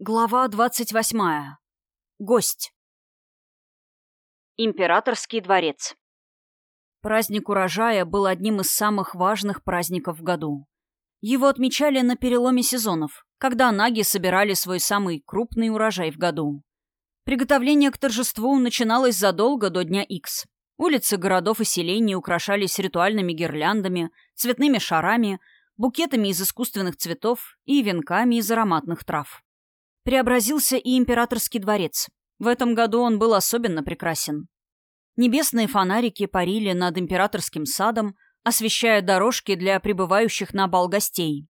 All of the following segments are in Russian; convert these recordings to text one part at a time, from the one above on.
Глава двадцать восьмая. Гость. Императорский дворец. Праздник урожая был одним из самых важных праздников в году. Его отмечали на переломе сезонов, когда наги собирали свой самый крупный урожай в году. Приготовление к торжеству начиналось задолго до дня Икс. Улицы городов и селений украшались ритуальными гирляндами, цветными шарами, букетами из искусственных цветов и венками из ароматных трав преобразился и императорский дворец. В этом году он был особенно прекрасен. Небесные фонарики парили над императорским садом, освещая дорожки для прибывающих на бал гостей.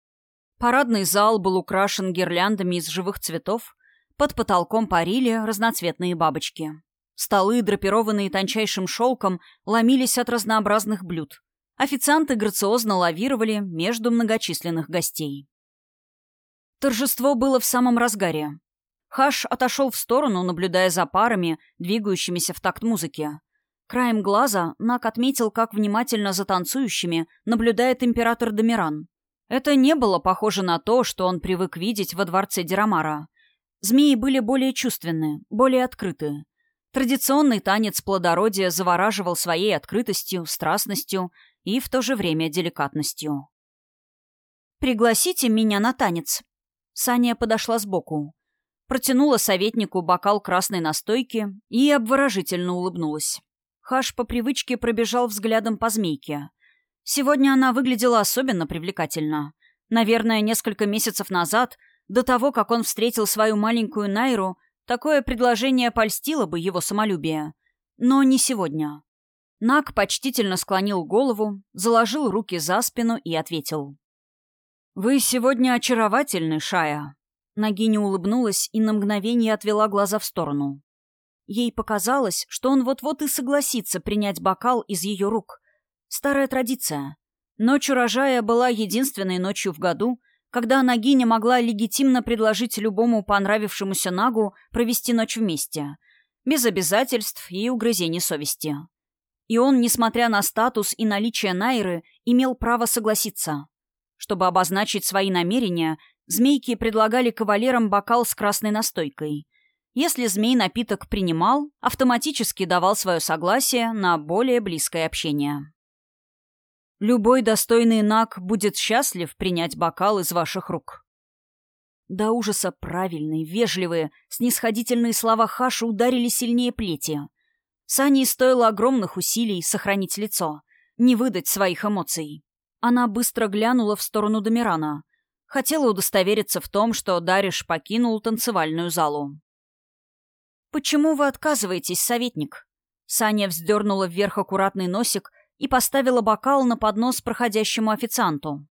Парадный зал был украшен гирляндами из живых цветов, под потолком парили разноцветные бабочки. Столы, драпированные тончайшим шелком, ломились от разнообразных блюд. Официанты грациозно лавировали между многочисленных гостей. Торжество было в самом разгаре. Хаш отошел в сторону, наблюдая за парами, двигающимися в такт музыки. Краем глаза Нак отметил, как внимательно за танцующими наблюдает император Домиран. Это не было похоже на то, что он привык видеть во дворце Дирамара. Змеи были более чувственны, более открыты. Традиционный танец плодородия завораживал своей открытостью, страстностью и в то же время деликатностью. «Пригласите меня на танец», Саня подошла сбоку. Протянула советнику бокал красной настойки и обворожительно улыбнулась. Хаш по привычке пробежал взглядом по змейке. Сегодня она выглядела особенно привлекательно. Наверное, несколько месяцев назад, до того, как он встретил свою маленькую Найру, такое предложение польстило бы его самолюбие. Но не сегодня. Нак почтительно склонил голову, заложил руки за спину и ответил. «Вы сегодня очаровательны, Шая». Нагиня улыбнулась и на мгновение отвела глаза в сторону. Ей показалось, что он вот-вот и согласится принять бокал из ее рук. Старая традиция. Ночь урожая была единственной ночью в году, когда Нагиня могла легитимно предложить любому понравившемуся Нагу провести ночь вместе, без обязательств и угрызений совести. И он, несмотря на статус и наличие Найры, имел право согласиться. Чтобы обозначить свои намерения, змейки предлагали кавалерам бокал с красной настойкой. Если змей напиток принимал, автоматически давал свое согласие на более близкое общение. Любой достойный наг будет счастлив принять бокал из ваших рук. До ужаса правильные, вежливые, снисходительные слова Хаша ударили сильнее плети. Сани стоило огромных усилий сохранить лицо, не выдать своих эмоций. Она быстро глянула в сторону Домирана. Хотела удостовериться в том, что Дариш покинул танцевальную залу. «Почему вы отказываетесь, советник?» Саня вздернула вверх аккуратный носик и поставила бокал на поднос проходящему официанту.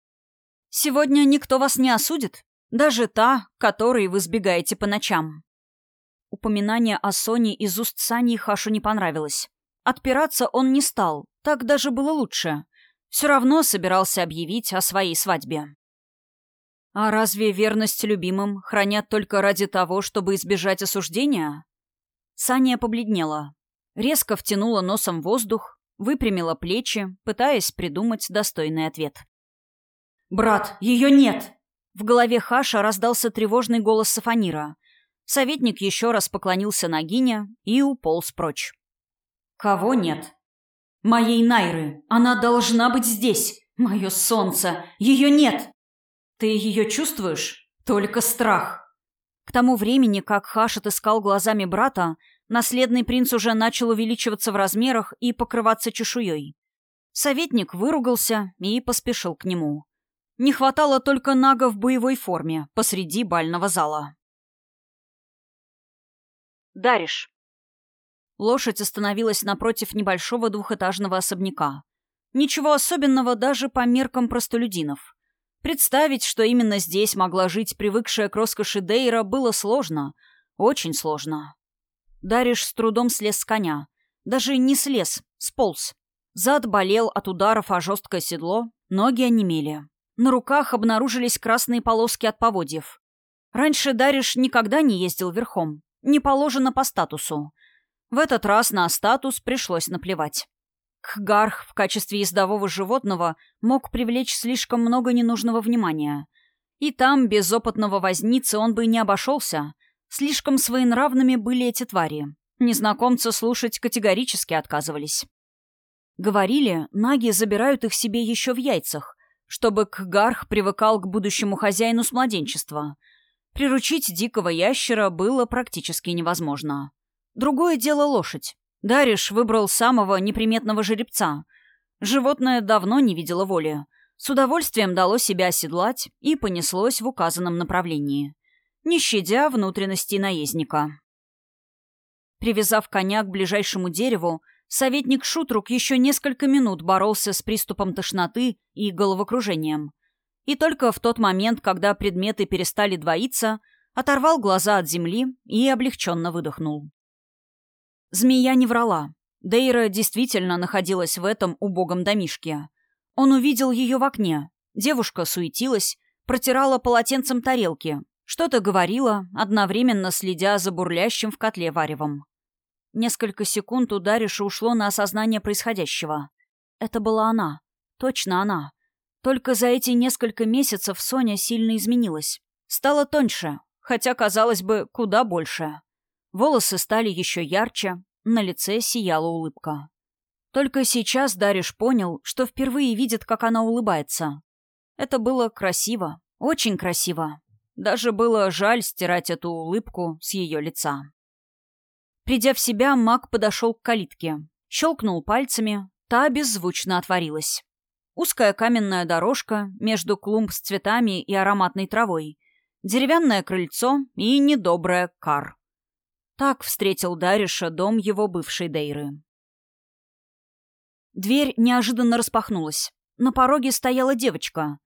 «Сегодня никто вас не осудит, даже та, которой вы сбегаете по ночам». Упоминание о Соне из уст Сани Хашу не понравилось. Отпираться он не стал, так даже было лучше все равно собирался объявить о своей свадьбе. А разве верность любимым хранят только ради того, чтобы избежать осуждения? Саня побледнела. Резко втянула носом воздух, выпрямила плечи, пытаясь придумать достойный ответ. «Брат, ее нет!» В голове Хаша раздался тревожный голос Сафанира. Советник еще раз поклонился Нагине и уполз прочь. «Кого нет?» Моей Найры. Она должна быть здесь. Мое солнце. Ее нет. Ты ее чувствуешь? Только страх. К тому времени, как Хаш отыскал глазами брата, наследный принц уже начал увеличиваться в размерах и покрываться чешуей. Советник выругался и поспешил к нему. Не хватало только Нага в боевой форме посреди бального зала. Дариш. Лошадь остановилась напротив небольшого двухэтажного особняка. Ничего особенного даже по меркам простолюдинов. Представить, что именно здесь могла жить привыкшая к роскоши Дейра, было сложно. Очень сложно. Дариш с трудом слез с коня. Даже не слез, сполз. Зад болел от ударов о жесткое седло, ноги онемели. На руках обнаружились красные полоски от поводьев. Раньше Дариш никогда не ездил верхом. Не положено по статусу. В этот раз на статус пришлось наплевать. Кхгарх в качестве ездового животного мог привлечь слишком много ненужного внимания. И там без опытного возницы он бы не обошелся. Слишком своенравными были эти твари. Незнакомцы слушать категорически отказывались. Говорили, наги забирают их себе еще в яйцах, чтобы Кгарх привыкал к будущему хозяину с младенчества. Приручить дикого ящера было практически невозможно. Другое дело лошадь. Дариш выбрал самого неприметного жеребца. Животное давно не видело воли. С удовольствием дало себя оседлать и понеслось в указанном направлении, не щадя внутренности наездника. Привязав коня к ближайшему дереву, советник Шутрук еще несколько минут боролся с приступом тошноты и головокружением. И только в тот момент, когда предметы перестали двоиться, оторвал глаза от земли и облегченно выдохнул. Змея не врала. Дейра действительно находилась в этом убогом домишке. Он увидел ее в окне. Девушка суетилась, протирала полотенцем тарелки, что-то говорила, одновременно следя за бурлящим в котле варевом. Несколько секунд у Дариша ушло на осознание происходящего. Это была она. Точно она. Только за эти несколько месяцев Соня сильно изменилась. Стала тоньше, хотя, казалось бы, куда больше. Волосы стали еще ярче, на лице сияла улыбка. Только сейчас Дариш понял, что впервые видит, как она улыбается. Это было красиво, очень красиво. Даже было жаль стирать эту улыбку с ее лица. Придя в себя, маг подошел к калитке. Щелкнул пальцами, та беззвучно отворилась. Узкая каменная дорожка между клумб с цветами и ароматной травой. Деревянное крыльцо и недобрая кар. Так встретил Дариша дом его бывшей Дейры. Дверь неожиданно распахнулась. На пороге стояла девочка.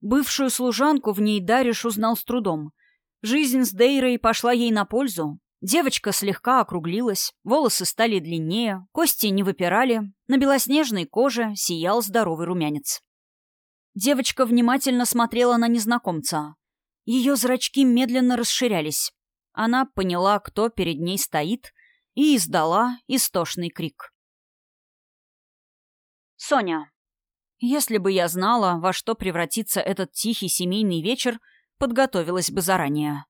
Бывшую служанку в ней Дариш узнал с трудом. Жизнь с Дейрой пошла ей на пользу. Девочка слегка округлилась, волосы стали длиннее, кости не выпирали, на белоснежной коже сиял здоровый румянец. Девочка внимательно смотрела на незнакомца. Ее зрачки медленно расширялись. Она поняла, кто перед ней стоит, и издала истошный крик. Соня. Если бы я знала, во что превратится этот тихий семейный вечер, подготовилась бы заранее.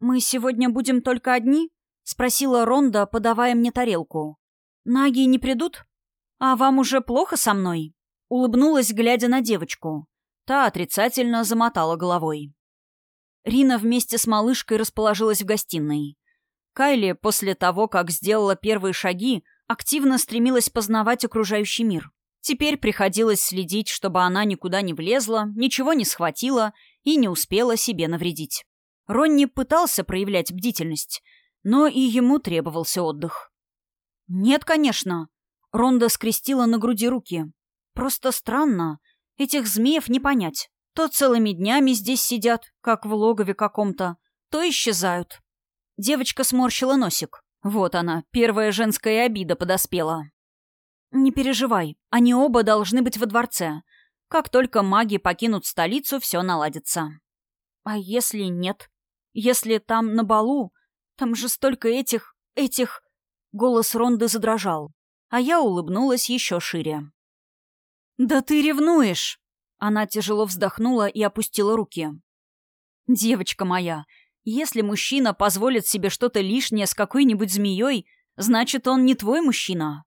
«Мы сегодня будем только одни?» — спросила Ронда, подавая мне тарелку. «Наги не придут? А вам уже плохо со мной?» Улыбнулась, глядя на девочку. Та отрицательно замотала головой. Рина вместе с малышкой расположилась в гостиной. Кайли, после того, как сделала первые шаги, активно стремилась познавать окружающий мир. Теперь приходилось следить, чтобы она никуда не влезла, ничего не схватила и не успела себе навредить. Ронни пытался проявлять бдительность, но и ему требовался отдых. «Нет, конечно». Ронда скрестила на груди руки. «Просто странно. Этих змеев не понять. То целыми днями здесь сидят, как в логове каком-то, то исчезают». Девочка сморщила носик. Вот она, первая женская обида подоспела. «Не переживай, они оба должны быть во дворце. Как только маги покинут столицу, все наладится». «А если нет? Если там на балу? Там же столько этих... этих...» Голос Ронды задрожал, а я улыбнулась еще шире. «Да ты ревнуешь!» Она тяжело вздохнула и опустила руки. «Девочка моя, если мужчина позволит себе что-то лишнее с какой-нибудь змеей, значит, он не твой мужчина.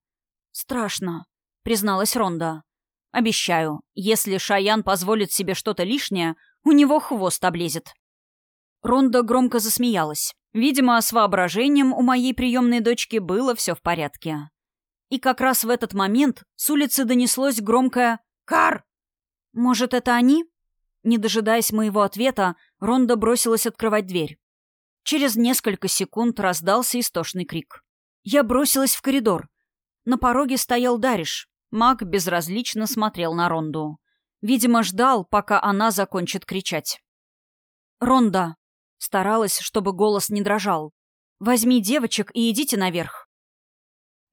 «Страшно», — призналась Ронда. «Обещаю, если Шаян позволит себе что-то лишнее, у него хвост облезет». Ронда громко засмеялась. Видимо, с воображением у моей приемной дочки было все в порядке. И как раз в этот момент с улицы донеслось громкое «Кар!». «Может, это они?» Не дожидаясь моего ответа, Ронда бросилась открывать дверь. Через несколько секунд раздался истошный крик. Я бросилась в коридор. На пороге стоял Дариш. Маг безразлично смотрел на Ронду. Видимо, ждал, пока она закончит кричать. «Ронда!» Старалась, чтобы голос не дрожал. «Возьми девочек и идите наверх».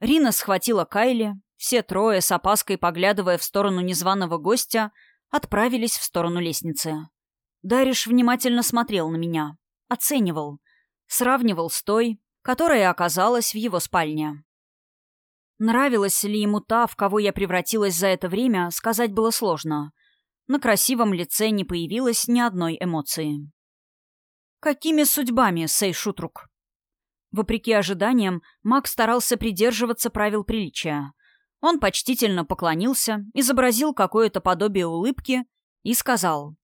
Рина схватила Кайли. Все трое, с опаской поглядывая в сторону незваного гостя, отправились в сторону лестницы. Дариш внимательно смотрел на меня. Оценивал. Сравнивал с той, которая оказалась в его спальне. Нравилась ли ему та, в кого я превратилась за это время, сказать было сложно. На красивом лице не появилось ни одной эмоции. «Какими судьбами, Сей Шутрук?» Вопреки ожиданиям, маг старался придерживаться правил приличия. Он почтительно поклонился, изобразил какое-то подобие улыбки и сказал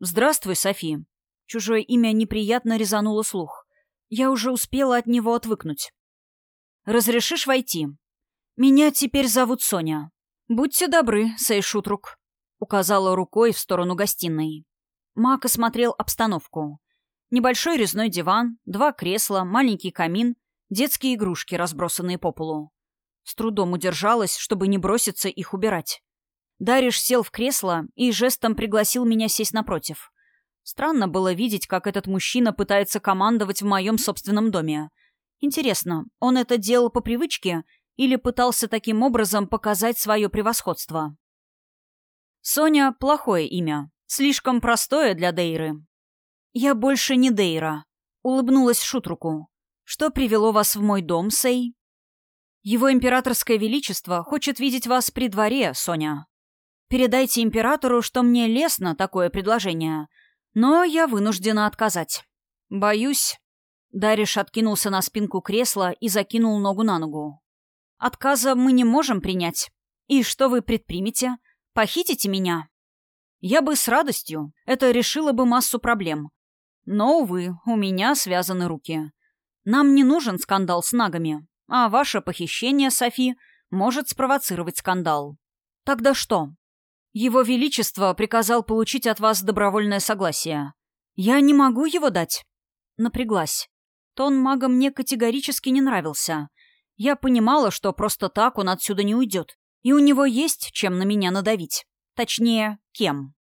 «Здравствуй, Софи». Чужое имя неприятно резануло слух. Я уже успела от него отвыкнуть. «Разрешишь войти?» «Меня теперь зовут Соня. Будьте добры, Сей Шутрук», — указала рукой в сторону гостиной. Мак осмотрел обстановку. Небольшой резной диван, два кресла, маленький камин, детские игрушки, разбросанные по полу. С трудом удержалась, чтобы не броситься их убирать. Дариш сел в кресло и жестом пригласил меня сесть напротив. Странно было видеть, как этот мужчина пытается командовать в моем собственном доме. Интересно, он это делал по привычке или пытался таким образом показать свое превосходство? Соня — плохое имя. Слишком простое для Дейры. «Я больше не Дейра», — улыбнулась Шутруку. «Что привело вас в мой дом, Сей?» «Его императорское величество хочет видеть вас при дворе, Соня. Передайте императору, что мне лестно такое предложение, но я вынуждена отказать. Боюсь...» Дариш откинулся на спинку кресла и закинул ногу на ногу. «Отказа мы не можем принять. И что вы предпримете? Похитите меня?» «Я бы с радостью. Это решило бы массу проблем. Но, увы, у меня связаны руки. Нам не нужен скандал с нагами, а ваше похищение, Софи, может спровоцировать скандал. Тогда что? Его Величество приказал получить от вас добровольное согласие. Я не могу его дать. Напряглась. Тон мага мне категорически не нравился. Я понимала, что просто так он отсюда не уйдет. И у него есть чем на меня надавить. Точнее, кем.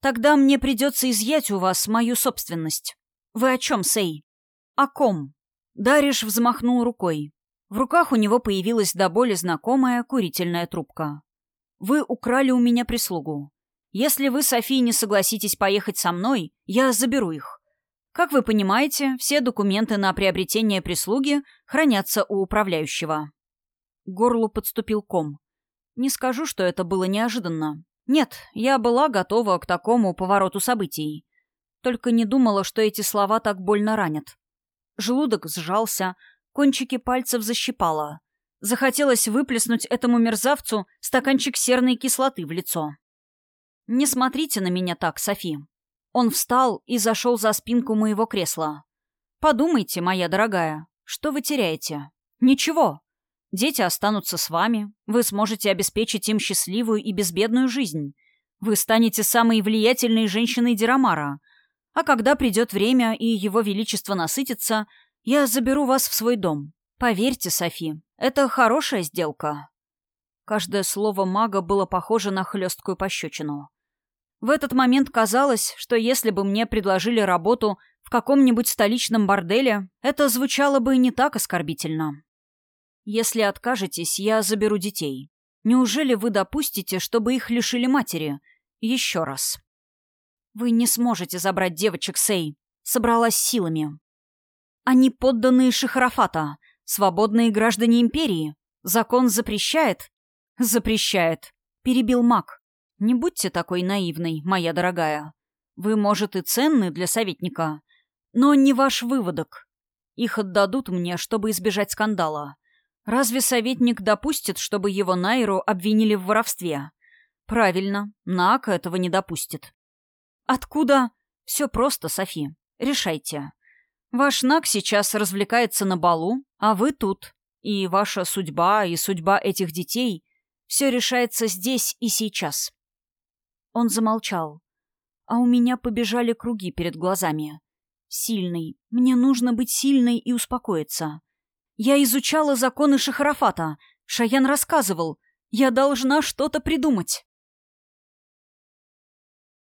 Тогда мне придется изъять у вас мою собственность. Вы о чем, Сей? О ком? Дариш взмахнул рукой. В руках у него появилась до боли знакомая курительная трубка. Вы украли у меня прислугу. Если вы, София, не согласитесь поехать со мной, я заберу их. Как вы понимаете, все документы на приобретение прислуги хранятся у управляющего. К горлу подступил ком. Не скажу, что это было неожиданно. Нет, я была готова к такому повороту событий. Только не думала, что эти слова так больно ранят. Желудок сжался, кончики пальцев защипало. Захотелось выплеснуть этому мерзавцу стаканчик серной кислоты в лицо. «Не смотрите на меня так, Софи». Он встал и зашел за спинку моего кресла. «Подумайте, моя дорогая, что вы теряете?» «Ничего. Дети останутся с вами, вы сможете обеспечить им счастливую и безбедную жизнь. Вы станете самой влиятельной женщиной Дирамара. А когда придет время и его величество насытится, я заберу вас в свой дом. Поверьте, Софи, это хорошая сделка». Каждое слово мага было похоже на хлесткую пощечину. В этот момент казалось, что если бы мне предложили работу в каком-нибудь столичном борделе, это звучало бы не так оскорбительно. Если откажетесь, я заберу детей. Неужели вы допустите, чтобы их лишили матери? Еще раз. Вы не сможете забрать девочек Сей. Собралась силами. Они подданные Шихарафата, свободные граждане империи. Закон запрещает? Запрещает. Перебил маг. Не будьте такой наивной, моя дорогая. Вы, может, и ценны для советника, но не ваш выводок. Их отдадут мне, чтобы избежать скандала. Разве советник допустит, чтобы его Найру обвинили в воровстве? Правильно, Нак этого не допустит. Откуда? Все просто, Софи. Решайте. Ваш Нак сейчас развлекается на балу, а вы тут. И ваша судьба, и судьба этих детей — все решается здесь и сейчас. Он замолчал. А у меня побежали круги перед глазами. Сильный. Мне нужно быть сильной и успокоиться. Я изучала законы Шахарафата. Шаян рассказывал. Я должна что-то придумать.